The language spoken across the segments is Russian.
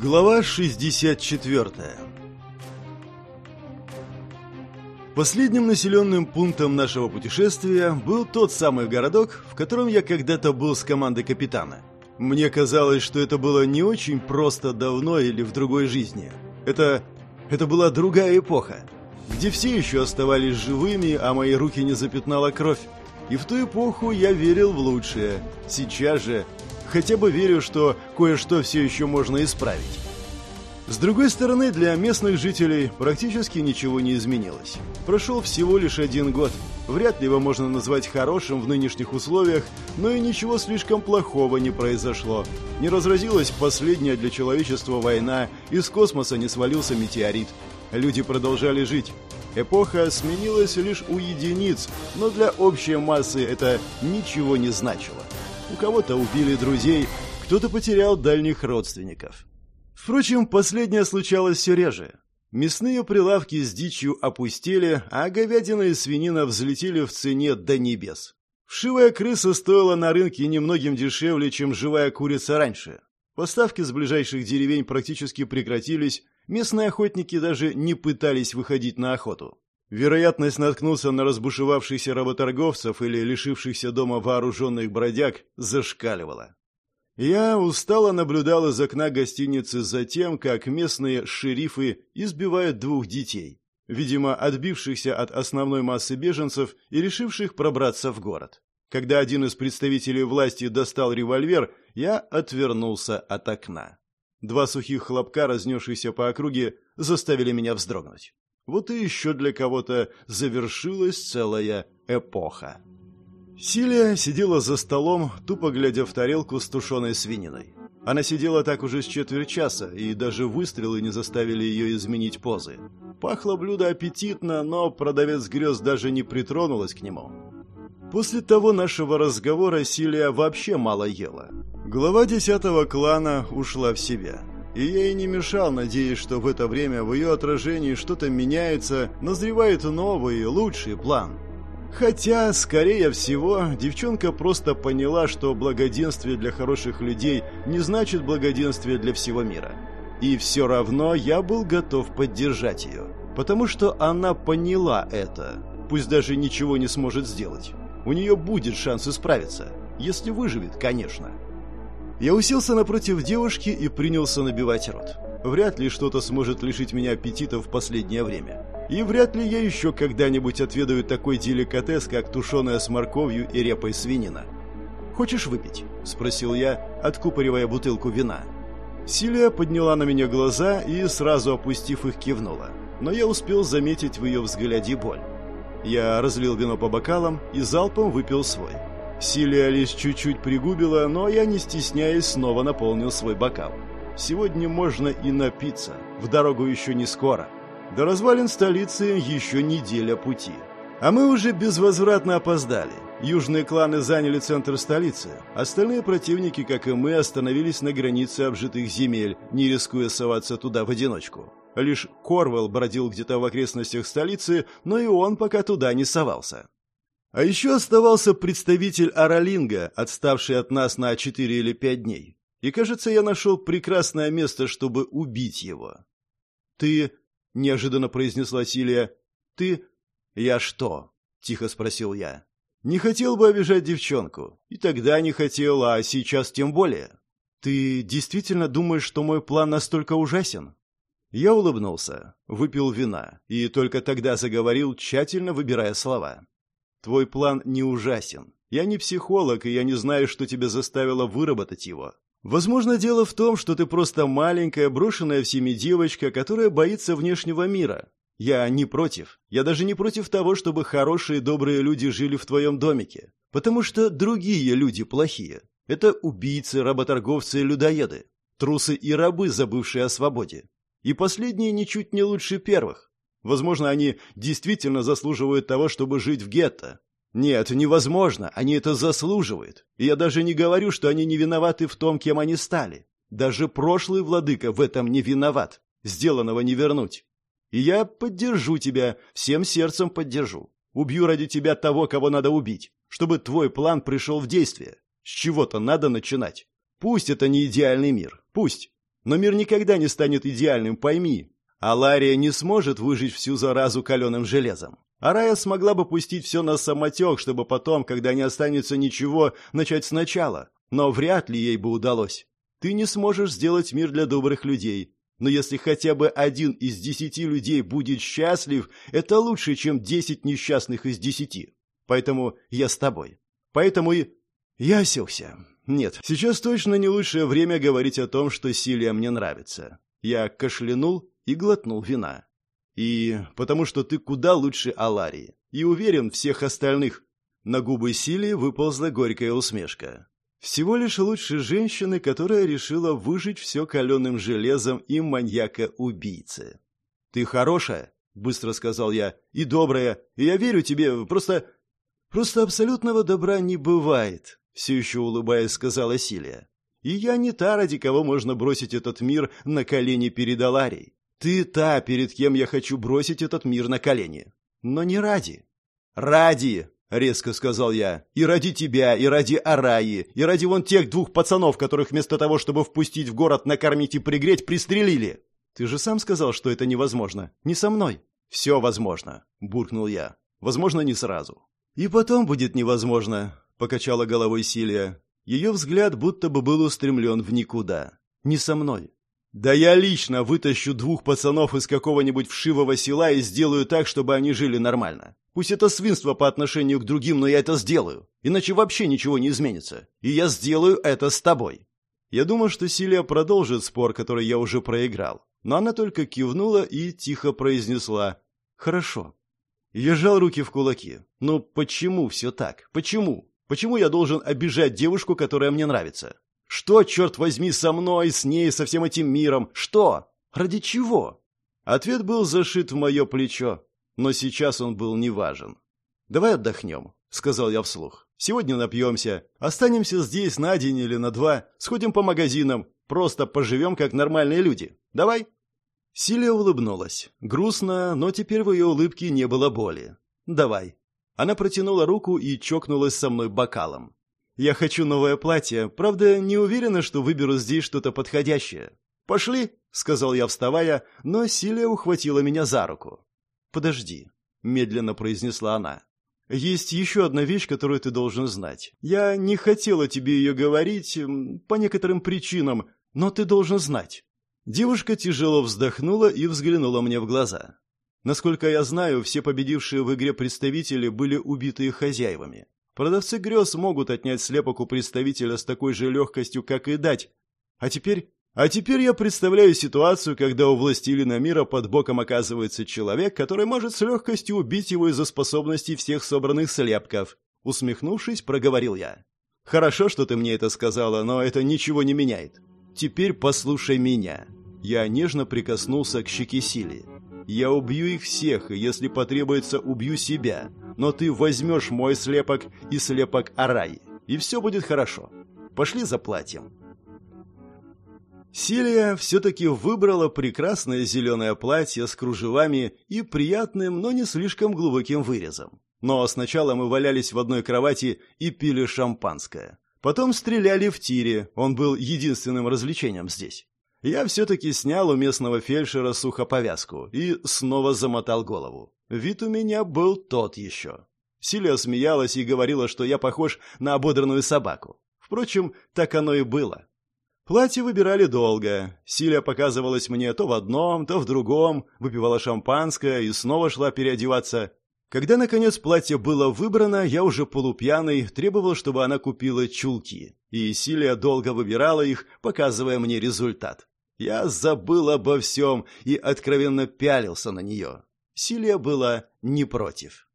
Глава 64 Последним населенным пунктом нашего путешествия был тот самый городок, в котором я когда-то был с командой капитана. Мне казалось, что это было не очень просто давно или в другой жизни. Это... это была другая эпоха, где все еще оставались живыми, а мои руки не запятнала кровь. И в ту эпоху я верил в лучшее. Сейчас же хотя бы верю, что кое-что все еще можно исправить. С другой стороны, для местных жителей практически ничего не изменилось. Прошел всего лишь один год. Вряд ли его можно назвать хорошим в нынешних условиях, но и ничего слишком плохого не произошло. Не разразилась последняя для человечества война, из космоса не свалился метеорит. Люди продолжали жить. Эпоха сменилась лишь у единиц, но для общей массы это ничего не значило. У кого-то убили друзей, кто-то потерял дальних родственников. Впрочем, последнее случалось все реже. Мясные прилавки с дичью опустили, а говядина и свинина взлетели в цене до небес. Вшивая крыса стоила на рынке немногим дешевле, чем живая курица раньше. Поставки с ближайших деревень практически прекратились, местные охотники даже не пытались выходить на охоту. Вероятность наткнуться на разбушевавшихся работорговцев или лишившихся дома вооруженных бродяг зашкаливала. Я устало наблюдал из окна гостиницы за тем, как местные шерифы избивают двух детей, видимо, отбившихся от основной массы беженцев и решивших пробраться в город. Когда один из представителей власти достал револьвер, я отвернулся от окна. Два сухих хлопка, разнесшиеся по округе, заставили меня вздрогнуть. Вот и еще для кого-то завершилась целая эпоха. Силия сидела за столом, тупо глядя в тарелку с тушеной свининой. Она сидела так уже с четверть часа, и даже выстрелы не заставили ее изменить позы. Пахло блюдо аппетитно, но продавец грез даже не притронулась к нему. После того нашего разговора Силия вообще мало ела. Глава десятого клана ушла в себя. И я ей не мешал, надеясь, что в это время в ее отражении что-то меняется, назревает новый, лучший план. Хотя, скорее всего, девчонка просто поняла, что благоденствие для хороших людей не значит благоденствие для всего мира. И все равно я был готов поддержать ее, потому что она поняла это, пусть даже ничего не сможет сделать. У нее будет шанс исправиться, если выживет, конечно. Я уселся напротив девушки и принялся набивать рот. Вряд ли что-то сможет лишить меня аппетита в последнее время. И вряд ли я еще когда-нибудь отведаю такой деликатес, как тушеная с морковью и репой свинина. «Хочешь выпить?» – спросил я, откупоривая бутылку вина. Силия подняла на меня глаза и, сразу опустив их, кивнула. Но я успел заметить в ее взгляде боль. Я разлил вино по бокалам и залпом выпил свой. Силия лишь чуть-чуть пригубила, но я, не стесняясь, снова наполнил свой бокал. Сегодня можно и напиться. В дорогу еще не скоро. До развалин столицы еще неделя пути. А мы уже безвозвратно опоздали. Южные кланы заняли центр столицы. Остальные противники, как и мы, остановились на границе обжитых земель, не рискуя соваться туда в одиночку. Лишь Корвелл бродил где-то в окрестностях столицы, но и он пока туда не совался. А еще оставался представитель Аралинга, отставший от нас на четыре или пять дней. И, кажется, я нашел прекрасное место, чтобы убить его. «Ты...» — неожиданно произнесла Силия. «Ты...» «Я что?» — тихо спросил я. «Не хотел бы обижать девчонку. И тогда не хотел, а сейчас тем более. Ты действительно думаешь, что мой план настолько ужасен?» Я улыбнулся, выпил вина и только тогда заговорил, тщательно выбирая слова. Твой план не ужасен. Я не психолог, и я не знаю, что тебя заставило выработать его. Возможно, дело в том, что ты просто маленькая, брошенная всеми девочка, которая боится внешнего мира. Я не против. Я даже не против того, чтобы хорошие, добрые люди жили в твоем домике. Потому что другие люди плохие. Это убийцы, работорговцы людоеды. Трусы и рабы, забывшие о свободе. И последние ничуть не лучше первых. Возможно, они действительно заслуживают того, чтобы жить в гетто. Нет, невозможно, они это заслуживают. И я даже не говорю, что они не виноваты в том, кем они стали. Даже прошлый владыка в этом не виноват. Сделанного не вернуть. И я поддержу тебя, всем сердцем поддержу. Убью ради тебя того, кого надо убить, чтобы твой план пришел в действие. С чего-то надо начинать. Пусть это не идеальный мир, пусть. Но мир никогда не станет идеальным, пойми. А Лария не сможет выжить всю заразу каленым железом. А Рая смогла бы пустить все на самотек, чтобы потом, когда не останется ничего, начать сначала. Но вряд ли ей бы удалось. Ты не сможешь сделать мир для добрых людей. Но если хотя бы один из десяти людей будет счастлив, это лучше, чем десять несчастных из десяти. Поэтому я с тобой. Поэтому и... Я осекся. Нет, сейчас точно не лучшее время говорить о том, что Силия мне нравится. Я кашлянул и глотнул вина. И потому что ты куда лучше Аларии. И уверен, всех остальных. На губы Силии выползла горькая усмешка. Всего лишь лучше женщины, которая решила выжить все каленым железом и маньяка-убийцы. «Ты хорошая», — быстро сказал я, — «и добрая, и я верю тебе, просто...» «Просто абсолютного добра не бывает», — все еще улыбаясь сказала Силия. «И я не та, ради кого можно бросить этот мир на колени перед Аларией. Ты та, перед кем я хочу бросить этот мир на колени. Но не ради». «Ради!» — резко сказал я. «И ради тебя, и ради Араи, и ради вон тех двух пацанов, которых вместо того, чтобы впустить в город, накормить и пригреть, пристрелили. Ты же сам сказал, что это невозможно. Не со мной». «Все возможно», — буркнул я. «Возможно, не сразу». «И потом будет невозможно», — покачала головой Силия. Ее взгляд будто бы был устремлен в никуда. «Не со мной. Да я лично вытащу двух пацанов из какого-нибудь вшивого села и сделаю так, чтобы они жили нормально. Пусть это свинство по отношению к другим, но я это сделаю. Иначе вообще ничего не изменится. И я сделаю это с тобой. Я думал, что Силия продолжит спор, который я уже проиграл. Но она только кивнула и тихо произнесла «Хорошо». Я сжал руки в кулаки. «Ну почему все так? Почему? Почему я должен обижать девушку, которая мне нравится? Что, черт возьми, со мной, с ней, со всем этим миром? Что? Ради чего? Ответ был зашит в мое плечо, но сейчас он был неважен. «Давай отдохнем», — сказал я вслух. «Сегодня напьемся, останемся здесь на день или на два, сходим по магазинам, просто поживем как нормальные люди. Давай?» Силия улыбнулась. Грустно, но теперь в ее улыбке не было боли. «Давай». Она протянула руку и чокнулась со мной бокалом. Я хочу новое платье, правда, не уверена, что выберу здесь что-то подходящее. Пошли, сказал я, вставая, но Силия ухватила меня за руку. Подожди, медленно произнесла она. Есть еще одна вещь, которую ты должен знать. Я не хотела тебе ее говорить по некоторым причинам, но ты должен знать. Девушка тяжело вздохнула и взглянула мне в глаза. Насколько я знаю, все победившие в игре представители были убиты их хозяевами. Продавцы грез могут отнять слепок у представителя с такой же легкостью, как и дать. А теперь... А теперь я представляю ситуацию, когда у властелина мира под боком оказывается человек, который может с легкостью убить его из-за способностей всех собранных слепков. Усмехнувшись, проговорил я. «Хорошо, что ты мне это сказала, но это ничего не меняет. Теперь послушай меня». Я нежно прикоснулся к щеке Сили. «Я убью их всех, и если потребуется, убью себя но ты возьмешь мой слепок и слепок Араи, и все будет хорошо. Пошли за платьем». Силия все-таки выбрала прекрасное зеленое платье с кружевами и приятным, но не слишком глубоким вырезом. Но сначала мы валялись в одной кровати и пили шампанское. Потом стреляли в тире, он был единственным развлечением здесь. Я все-таки снял у местного фельдшера сухоповязку и снова замотал голову. Вид у меня был тот еще. Силия смеялась и говорила, что я похож на ободранную собаку. Впрочем, так оно и было. Платье выбирали долго. Силия показывалась мне то в одном, то в другом, выпивала шампанское и снова шла переодеваться. Когда, наконец, платье было выбрано, я уже полупьяный требовал, чтобы она купила чулки. И Силия долго выбирала их, показывая мне результат. Я забыл обо всем и откровенно пялился на нее. Силия была не против.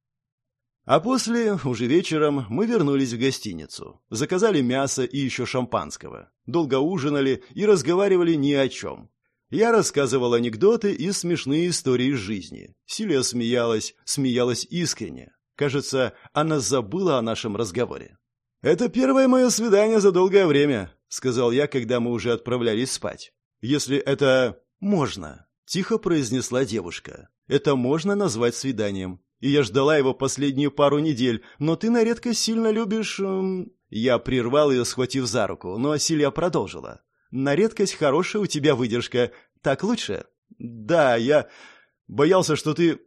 А после, уже вечером, мы вернулись в гостиницу. Заказали мясо и еще шампанского. Долго ужинали и разговаривали ни о чем. Я рассказывал анекдоты и смешные истории из жизни. Силия смеялась, смеялась искренне. Кажется, она забыла о нашем разговоре. «Это первое мое свидание за долгое время», — сказал я, когда мы уже отправлялись спать. «Если это можно», — тихо произнесла девушка. Это можно назвать свиданием. И я ждала его последние пару недель, но ты на редкость сильно любишь...» эм... Я прервал ее, схватив за руку, но Силья продолжила. На редкость хорошая у тебя выдержка. Так лучше?» «Да, я боялся, что ты...»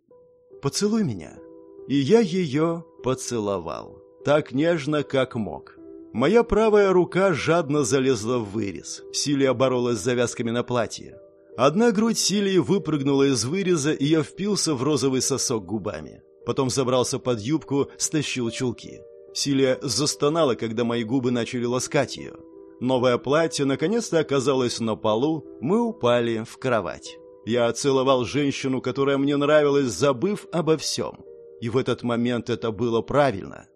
«Поцелуй меня». И я ее поцеловал. Так нежно, как мог. Моя правая рука жадно залезла в вырез. Силия боролась с завязками на платье. Одна грудь Силии выпрыгнула из выреза, и я впился в розовый сосок губами. Потом забрался под юбку, стащил чулки. Силия застонала, когда мои губы начали ласкать ее. Новое платье наконец-то оказалось на полу, мы упали в кровать. Я целовал женщину, которая мне нравилась, забыв обо всем. И в этот момент это было правильно.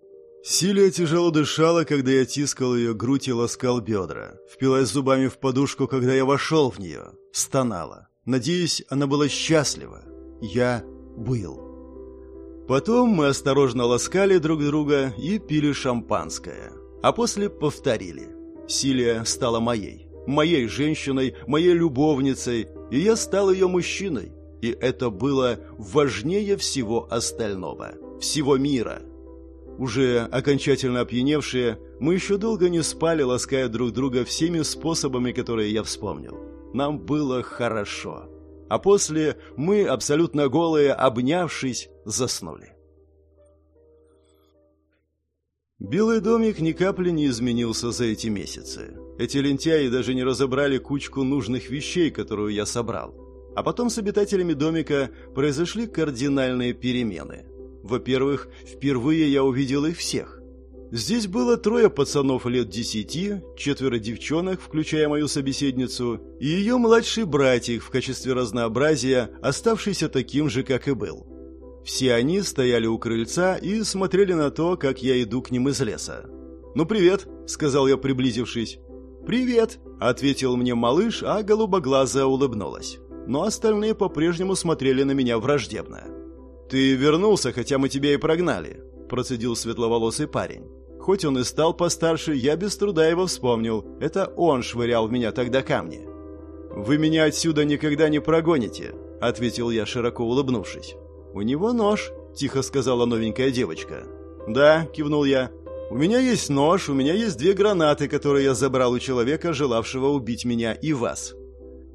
Силия тяжело дышала, когда я тискал ее грудь и ласкал бедра. Впилась зубами в подушку, когда я вошел в нее. Стонала. Надеюсь, она была счастлива. Я был. Потом мы осторожно ласкали друг друга и пили шампанское. А после повторили. Силия стала моей. Моей женщиной, моей любовницей. И я стал ее мужчиной. И это было важнее всего остального. Всего мира. Уже окончательно опьяневшие, мы еще долго не спали, лаская друг друга всеми способами, которые я вспомнил. Нам было хорошо. А после мы, абсолютно голые, обнявшись, заснули. Белый домик ни капли не изменился за эти месяцы. Эти лентяи даже не разобрали кучку нужных вещей, которую я собрал. А потом с обитателями домика произошли кардинальные перемены. Во-первых, впервые я увидел их всех. Здесь было трое пацанов лет десяти, четверо девчонок, включая мою собеседницу, и ее младший братик в качестве разнообразия, оставшийся таким же, как и был. Все они стояли у крыльца и смотрели на то, как я иду к ним из леса. «Ну, привет», — сказал я, приблизившись. «Привет», — ответил мне малыш, а голубоглазая улыбнулась. Но остальные по-прежнему смотрели на меня враждебно. «Ты вернулся, хотя мы тебя и прогнали», – процедил светловолосый парень. Хоть он и стал постарше, я без труда его вспомнил. Это он швырял в меня тогда камни. «Вы меня отсюда никогда не прогоните», — ответил я, широко улыбнувшись. «У него нож», — тихо сказала новенькая девочка. «Да», — кивнул я. «У меня есть нож, у меня есть две гранаты, которые я забрал у человека, желавшего убить меня и вас».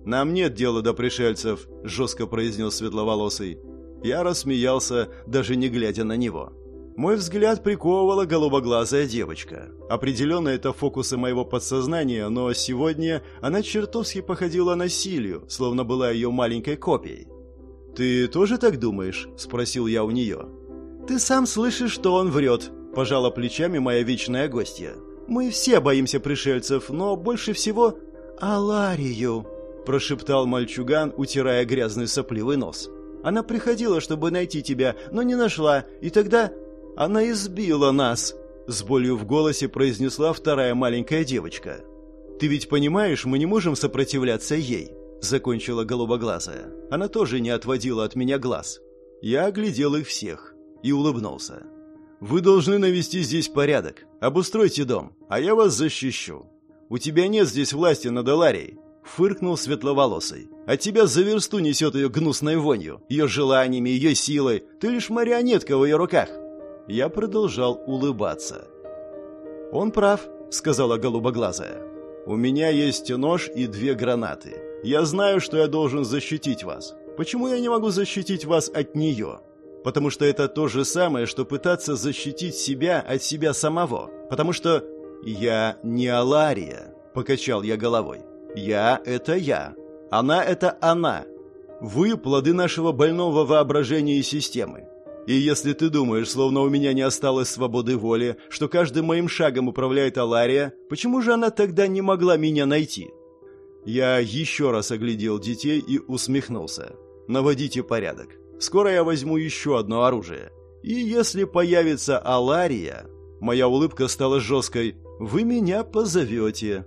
«Нам нет дела до пришельцев», — жестко произнес светловолосый. Я рассмеялся, даже не глядя на него. Мой взгляд приковывала голубоглазая девочка. Определенно это фокусы моего подсознания, но сегодня она чертовски походила на Силию, словно была ее маленькой копией. «Ты тоже так думаешь?» – спросил я у нее. «Ты сам слышишь, что он врет», – пожала плечами моя вечная гостья. «Мы все боимся пришельцев, но больше всего...» «Аларию», – прошептал мальчуган, утирая грязный сопливый нос. Она приходила, чтобы найти тебя, но не нашла, и тогда она избила нас!» С болью в голосе произнесла вторая маленькая девочка. «Ты ведь понимаешь, мы не можем сопротивляться ей», — закончила голубоглазая. Она тоже не отводила от меня глаз. Я оглядел их всех и улыбнулся. «Вы должны навести здесь порядок. Обустройте дом, а я вас защищу. У тебя нет здесь власти над Аларией фыркнул светловолосый. «От тебя за версту несет ее гнусной вонью, ее желаниями, ее силой. Ты лишь марионетка в ее руках». Я продолжал улыбаться. «Он прав», — сказала голубоглазая. «У меня есть нож и две гранаты. Я знаю, что я должен защитить вас. Почему я не могу защитить вас от нее? Потому что это то же самое, что пытаться защитить себя от себя самого. Потому что я не Алария», — покачал я головой. Я — это я. Она — это она. Вы — плоды нашего больного воображения и системы. И если ты думаешь, словно у меня не осталось свободы воли, что каждым моим шагом управляет Алария, почему же она тогда не могла меня найти? Я еще раз оглядел детей и усмехнулся. Наводите порядок. Скоро я возьму еще одно оружие. И если появится Алария... Моя улыбка стала жесткой. «Вы меня позовете».